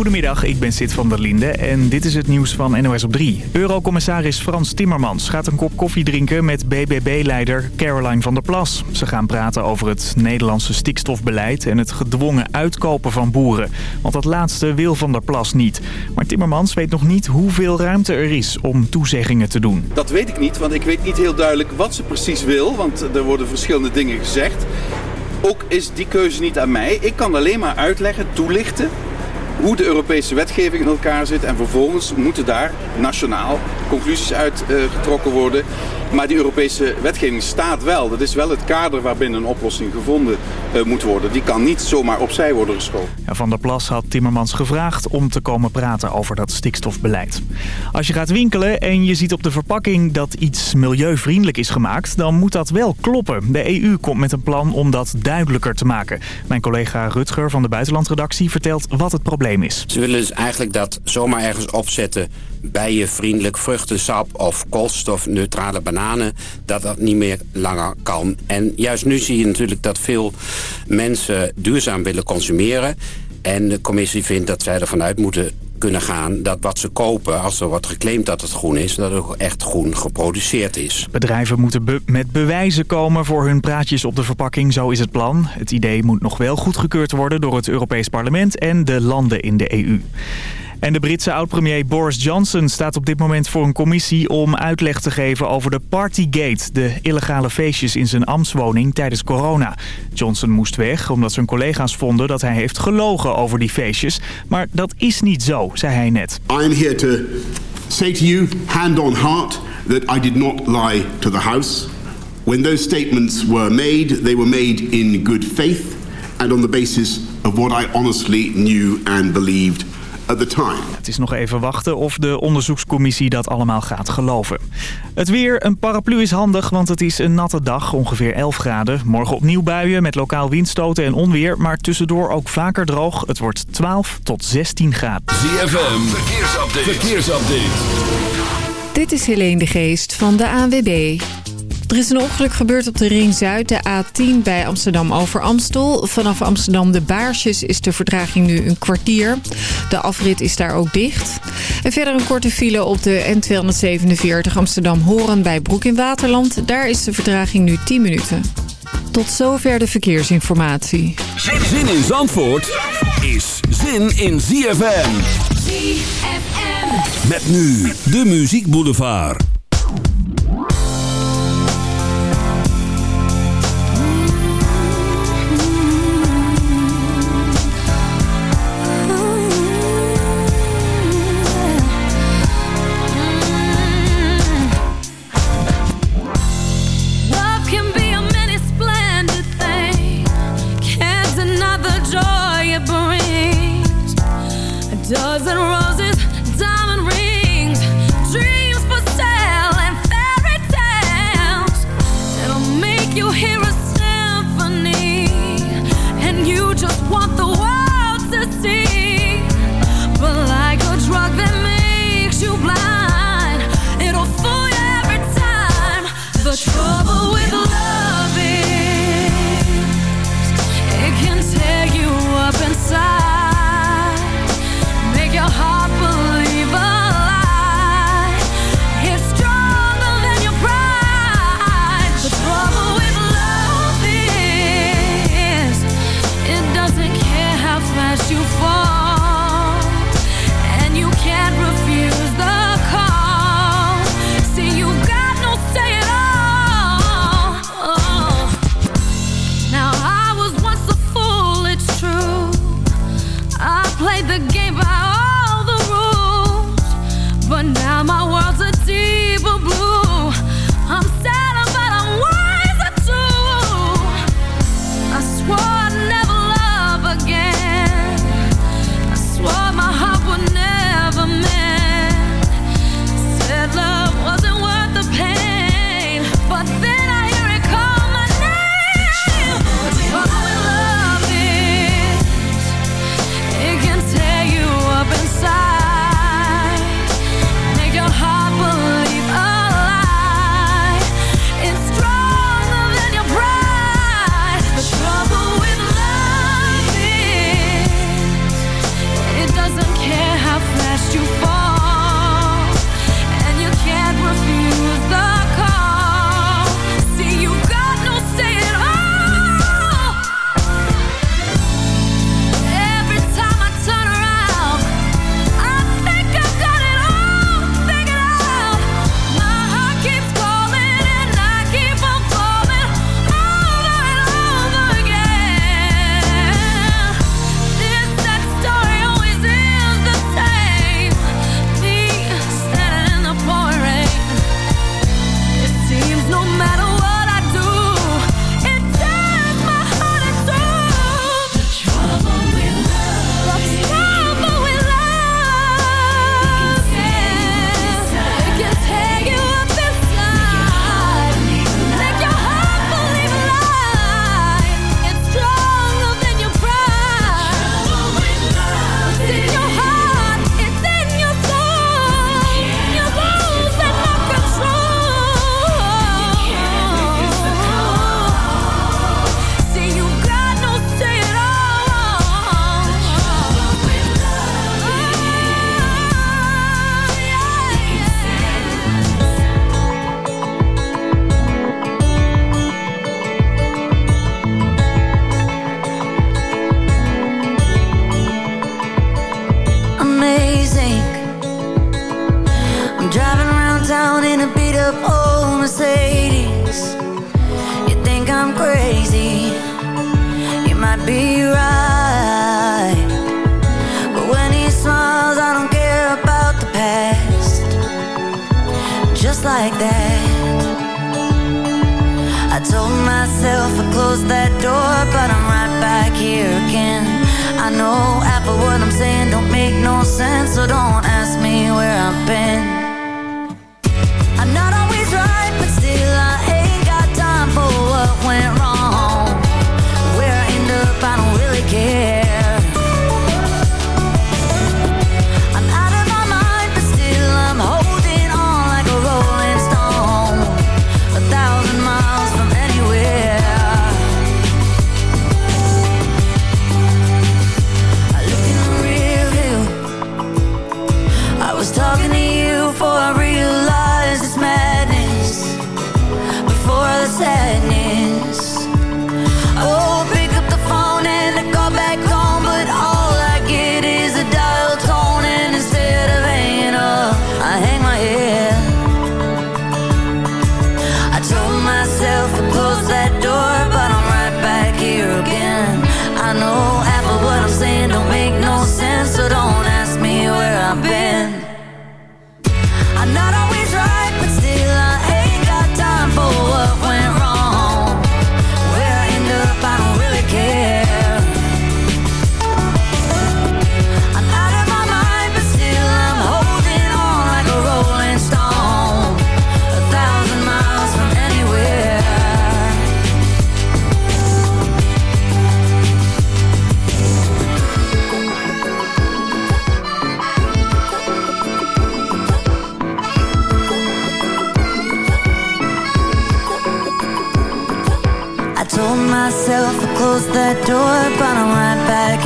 Goedemiddag, ik ben Sid van der Linde en dit is het nieuws van NOS op 3. Eurocommissaris Frans Timmermans gaat een kop koffie drinken met BBB-leider Caroline van der Plas. Ze gaan praten over het Nederlandse stikstofbeleid en het gedwongen uitkopen van boeren. Want dat laatste wil van der Plas niet. Maar Timmermans weet nog niet hoeveel ruimte er is om toezeggingen te doen. Dat weet ik niet, want ik weet niet heel duidelijk wat ze precies wil. Want er worden verschillende dingen gezegd. Ook is die keuze niet aan mij. Ik kan alleen maar uitleggen, toelichten hoe de Europese wetgeving in elkaar zit. En vervolgens moeten daar nationaal conclusies uit uh, getrokken worden. Maar die Europese wetgeving staat wel. Dat is wel het kader waarbinnen een oplossing gevonden uh, moet worden. Die kan niet zomaar opzij worden geschoven. Ja, Van der Plas had Timmermans gevraagd om te komen praten over dat stikstofbeleid. Als je gaat winkelen en je ziet op de verpakking dat iets milieuvriendelijk is gemaakt... dan moet dat wel kloppen. De EU komt met een plan om dat duidelijker te maken. Mijn collega Rutger van de Buitenlandredactie vertelt wat het probleem is. Ze willen dus eigenlijk dat zomaar ergens opzetten bijenvriendelijk vruchtensap of koolstofneutrale bananen, dat dat niet meer langer kan. En juist nu zie je natuurlijk dat veel mensen duurzaam willen consumeren. En de commissie vindt dat zij ervan uit moeten kunnen gaan dat wat ze kopen, als er wordt geclaimd dat het groen is, dat het ook echt groen geproduceerd is. Bedrijven moeten met bewijzen komen voor hun praatjes op de verpakking, zo is het plan. Het idee moet nog wel goedgekeurd worden door het Europees Parlement en de landen in de EU. En de Britse oud-premier Boris Johnson staat op dit moment voor een commissie om uitleg te geven over de Partygate, de illegale feestjes in zijn ambtswoning tijdens corona. Johnson moest weg omdat zijn collega's vonden dat hij heeft gelogen over die feestjes. Maar dat is niet zo, zei hij net. I'm here to say to you, hand on heart, that I did not lie to the House. When those statements were made, they were made in good faith and on the basis of what I honestly knew and believed het is nog even wachten of de onderzoekscommissie dat allemaal gaat geloven. Het weer, een paraplu is handig, want het is een natte dag, ongeveer 11 graden. Morgen opnieuw buien met lokaal windstoten en onweer, maar tussendoor ook vaker droog. Het wordt 12 tot 16 graden. ZFM, verkeersupdate. verkeersupdate. Dit is Helene de Geest van de ANWB. Er is een ongeluk gebeurd op de Ring Zuid, de A10 bij Amsterdam over Amstel. Vanaf Amsterdam de Baarsjes is de vertraging nu een kwartier. De afrit is daar ook dicht. En verder een korte file op de N247 Amsterdam-Horen bij Broek in Waterland. Daar is de vertraging nu 10 minuten. Tot zover de verkeersinformatie. Zin in Zandvoort is zin in ZFM. ZFM. Met nu de Muziek Boulevard.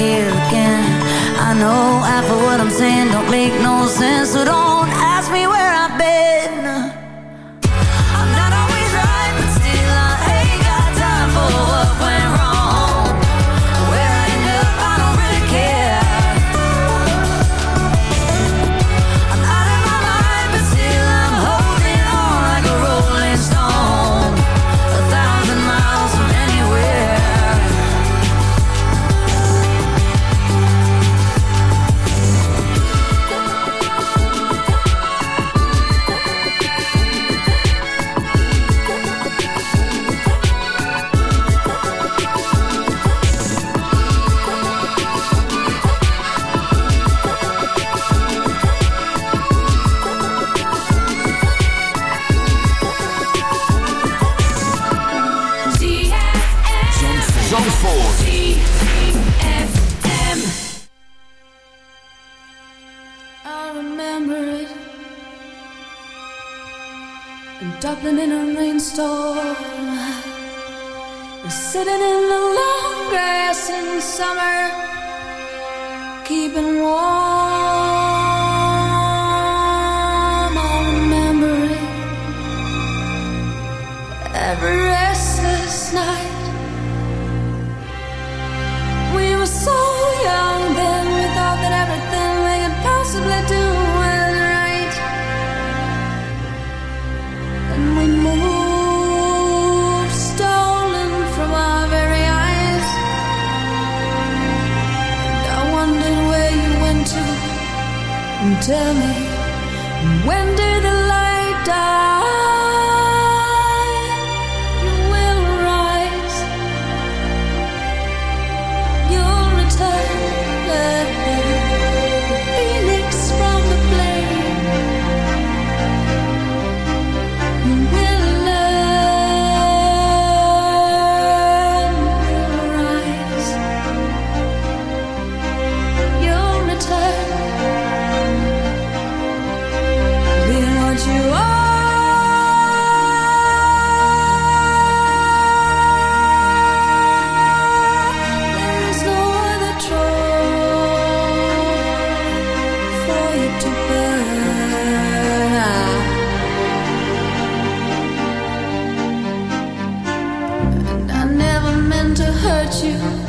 here again. I know half of what I'm saying don't make no sense you.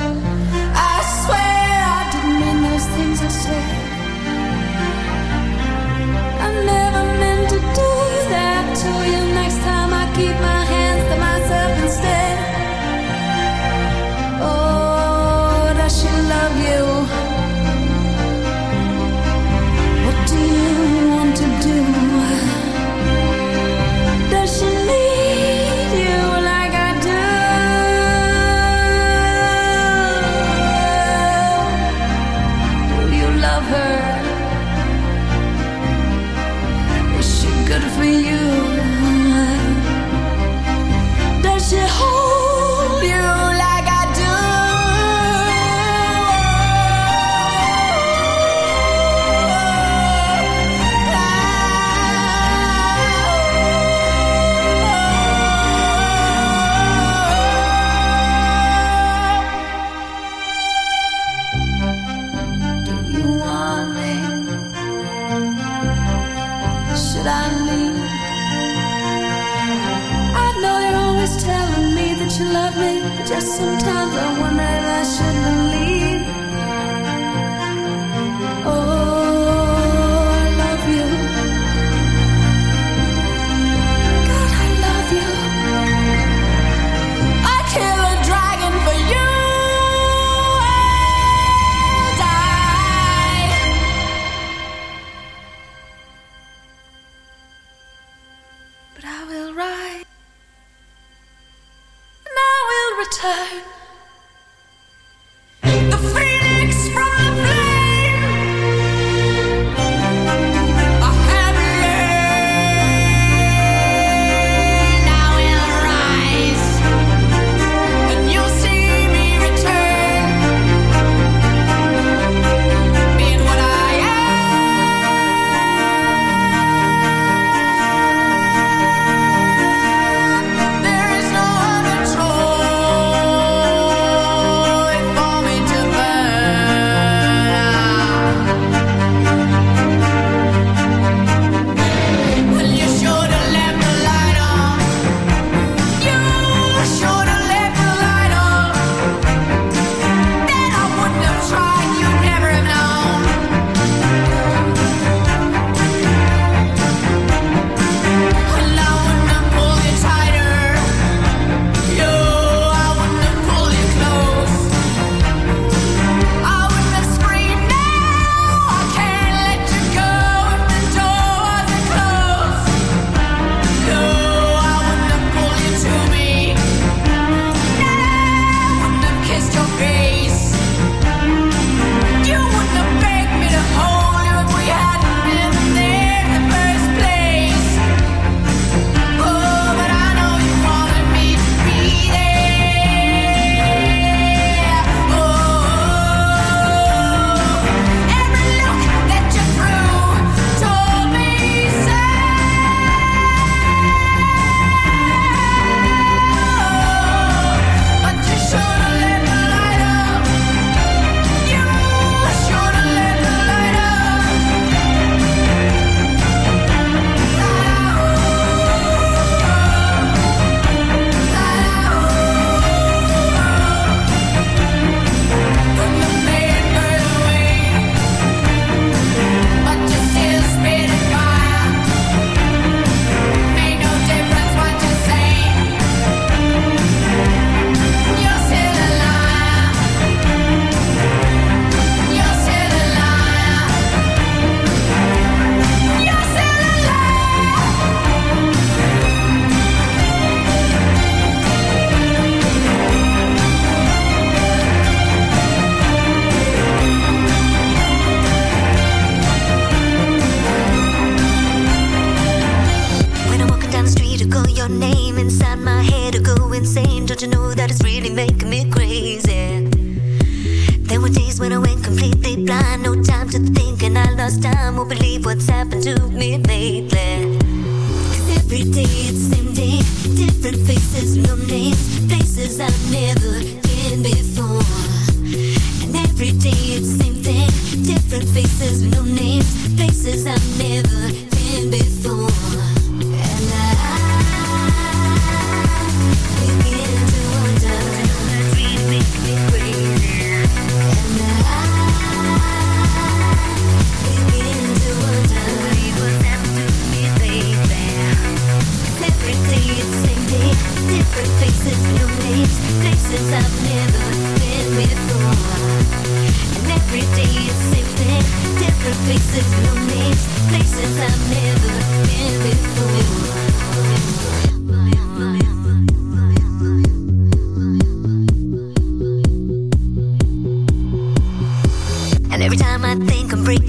turn.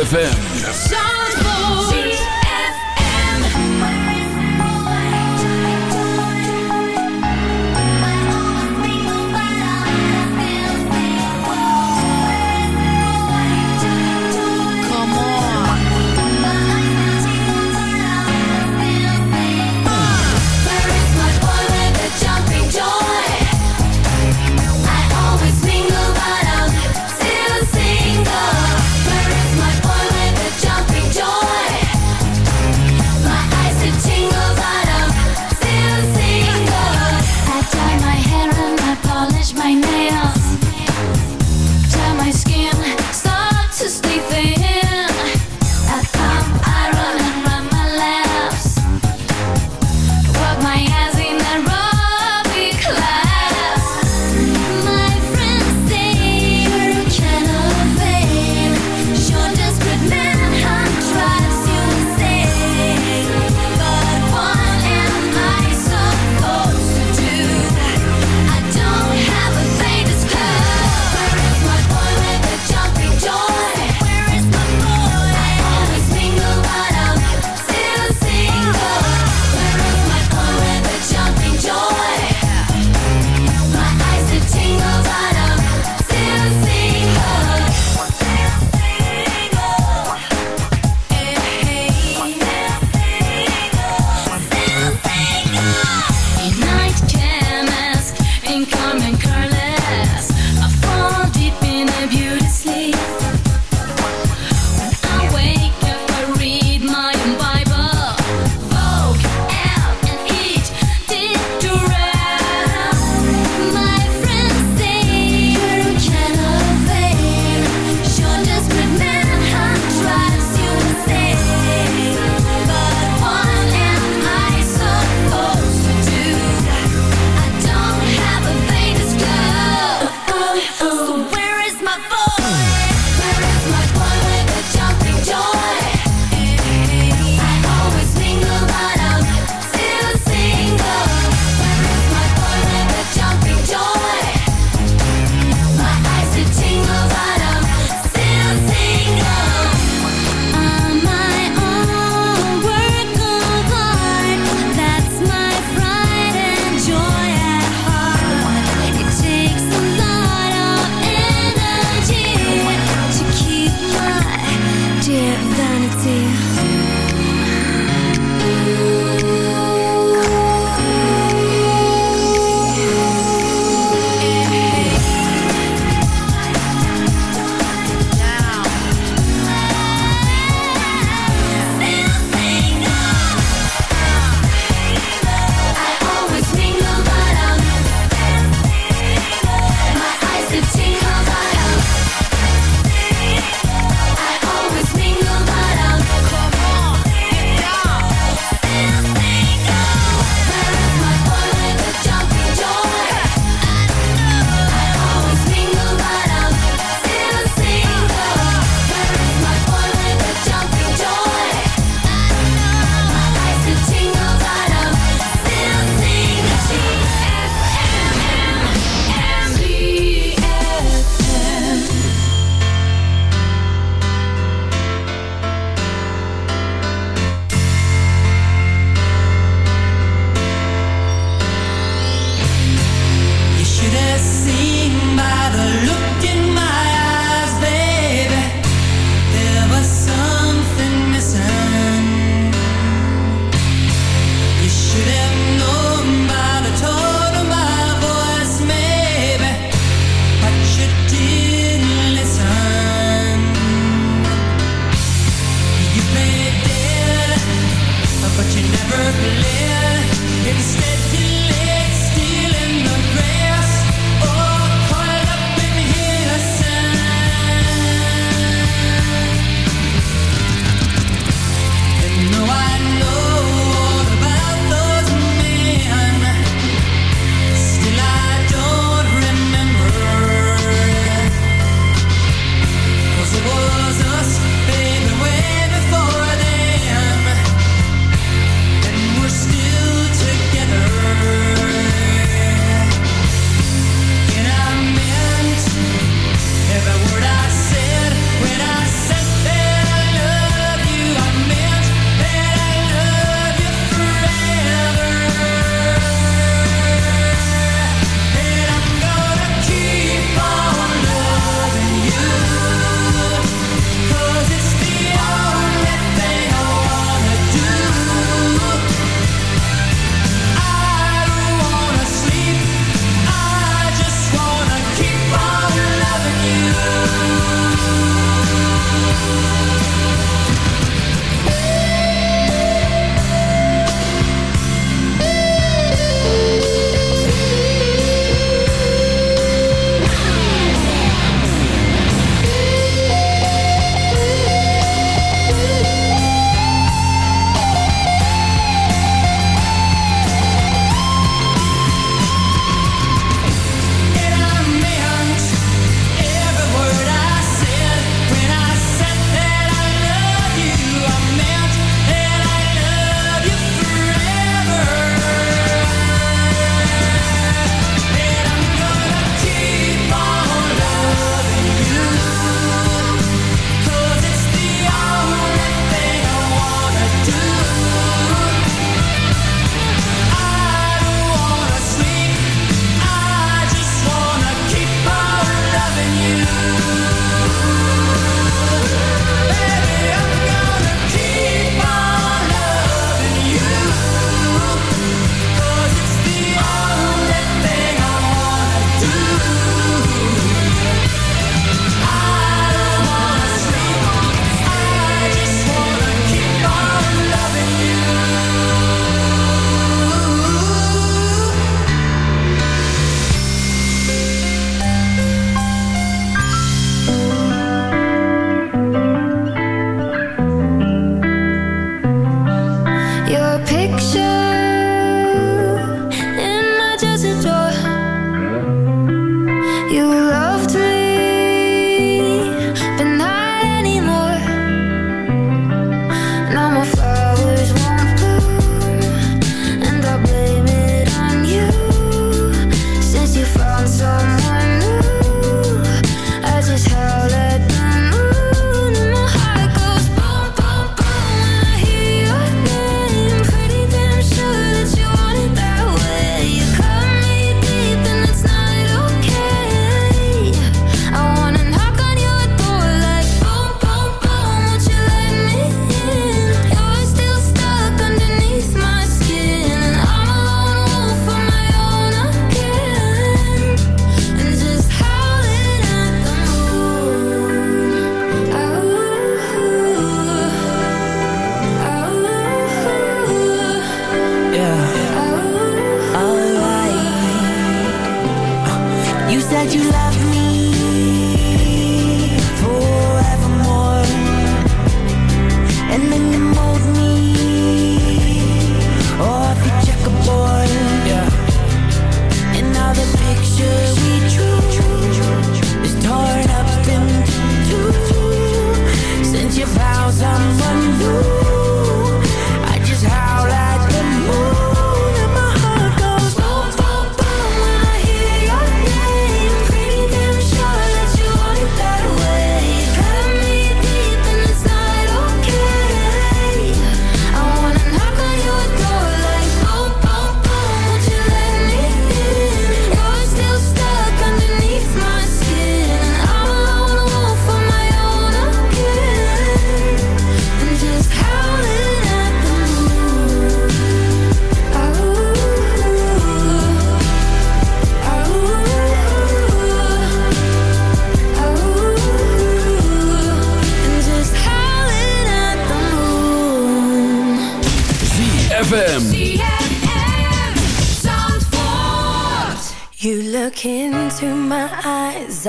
Jumping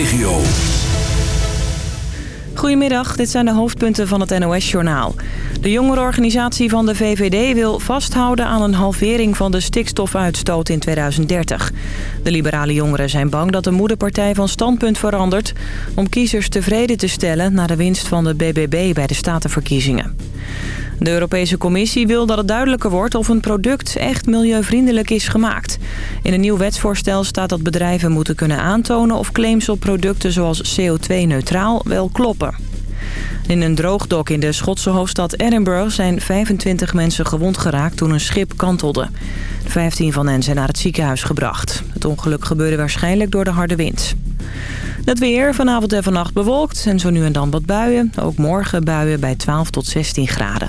Regio. Goedemiddag, dit zijn de hoofdpunten van het NOS-journaal. De jongerenorganisatie van de VVD wil vasthouden aan een halvering van de stikstofuitstoot in 2030. De liberale jongeren zijn bang dat de moederpartij van standpunt verandert... om kiezers tevreden te stellen na de winst van de BBB bij de statenverkiezingen. De Europese Commissie wil dat het duidelijker wordt of een product echt milieuvriendelijk is gemaakt. In een nieuw wetsvoorstel staat dat bedrijven moeten kunnen aantonen of claims op producten zoals CO2-neutraal wel kloppen. In een droogdok in de Schotse hoofdstad Edinburgh zijn 25 mensen gewond geraakt toen een schip kantelde. 15 van hen zijn naar het ziekenhuis gebracht. Het ongeluk gebeurde waarschijnlijk door de harde wind. Het weer vanavond en vannacht bewolkt en zo nu en dan wat buien. Ook morgen buien bij 12 tot 16 graden.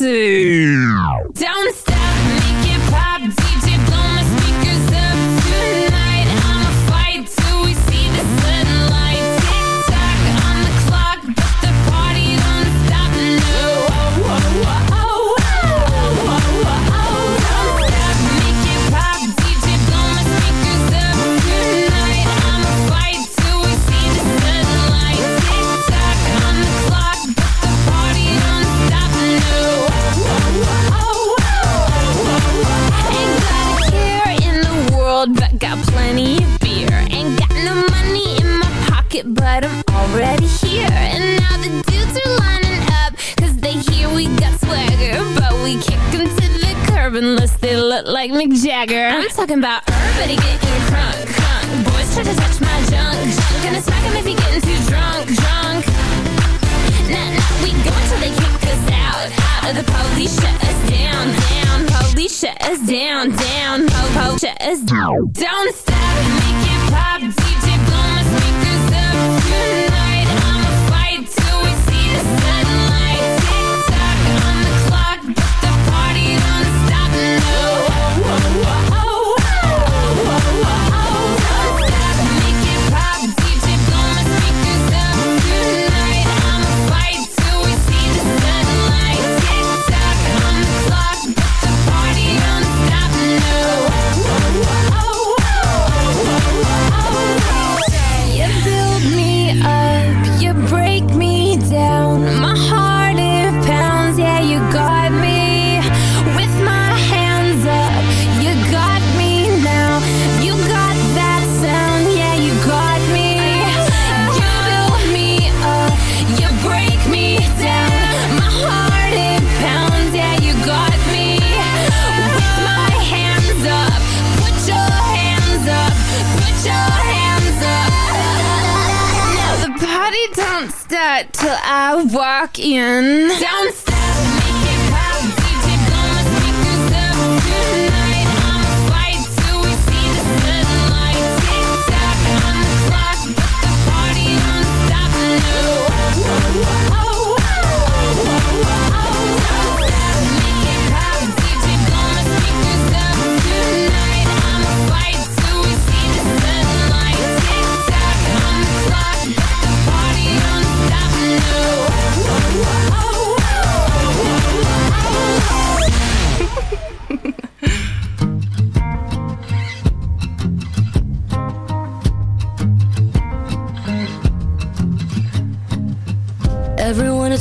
to Don't Stop Me. don't start till I walk in. Don't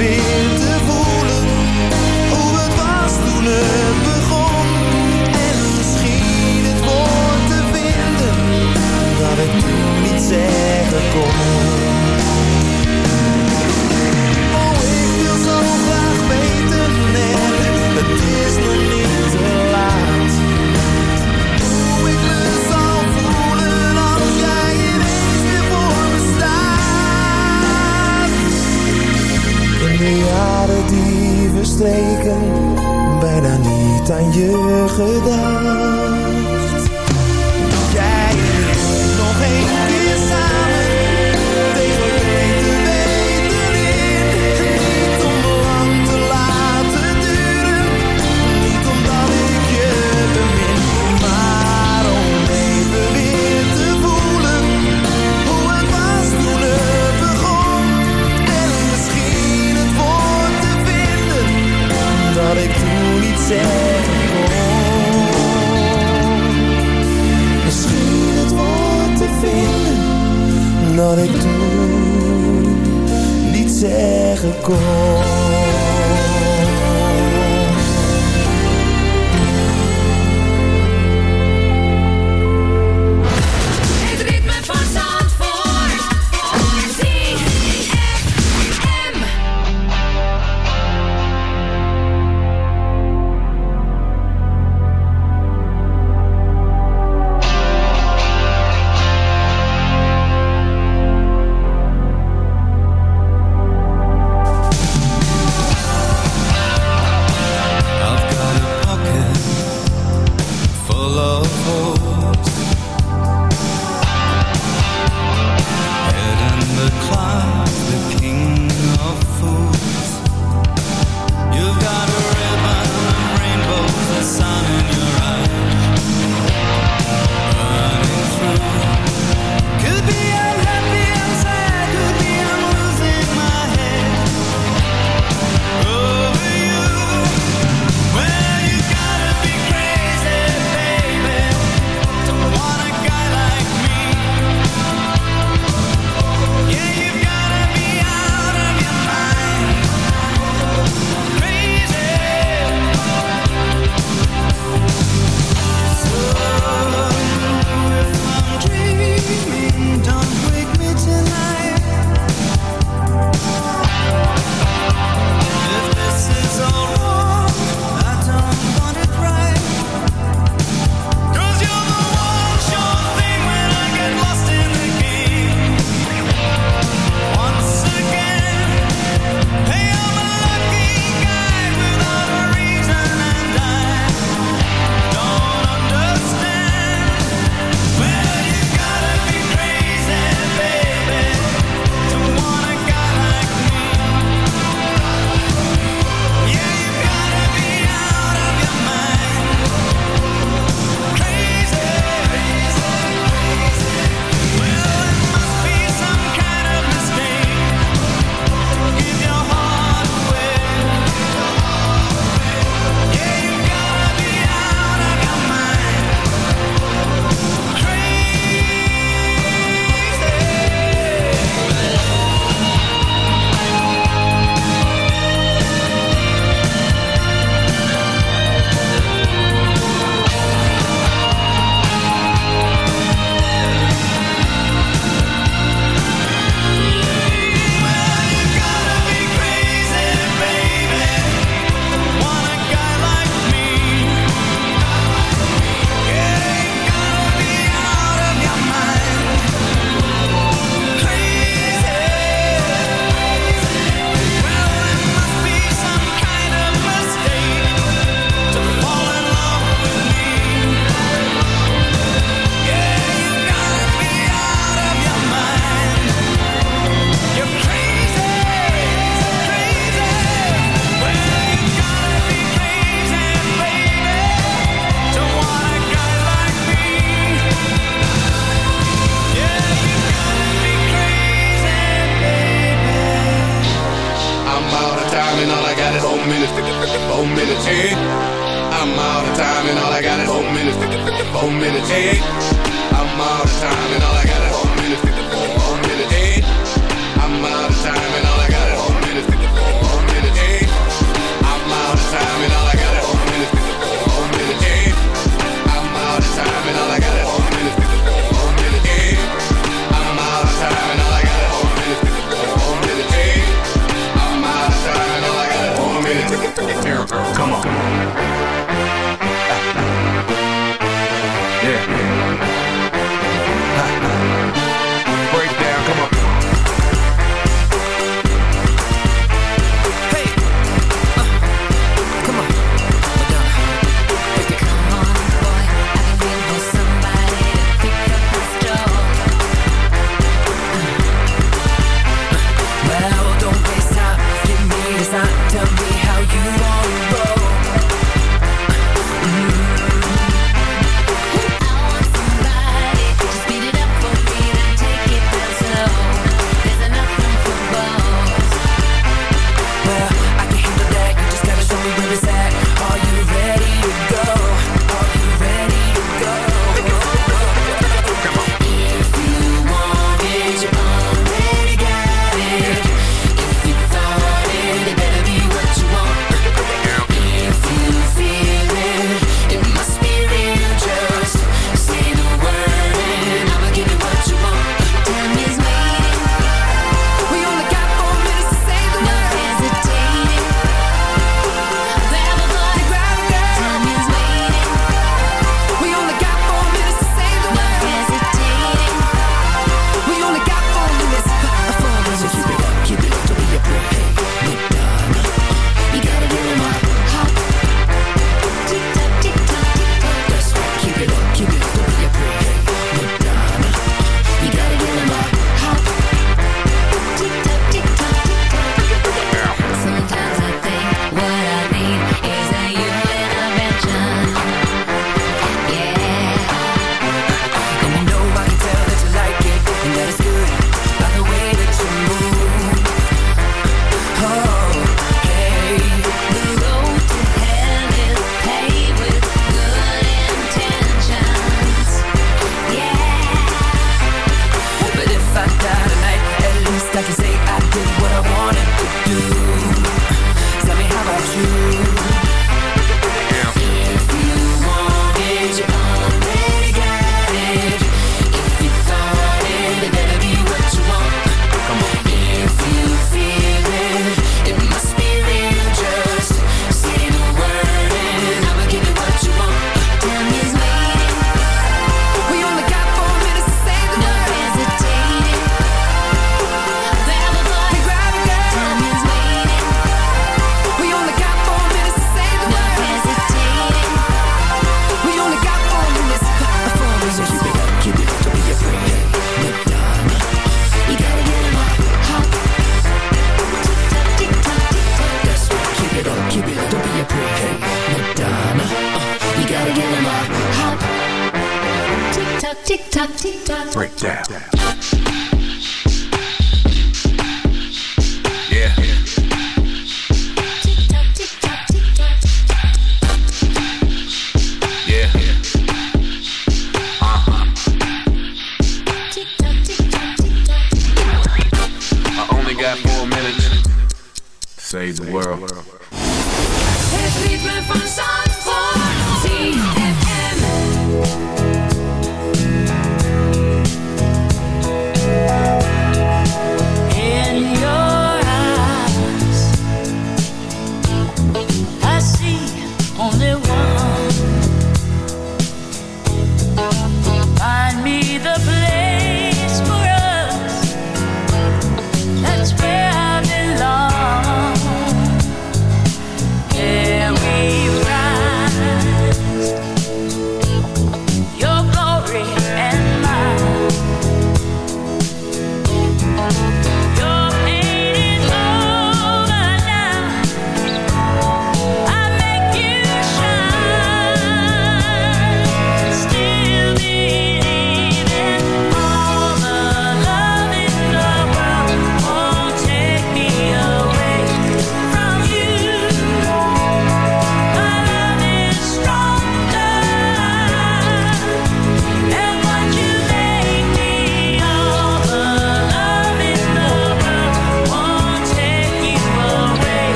weer te voelen hoe het was toen het begon. En misschien het woord te vinden dat ik toen niet zeggen kon.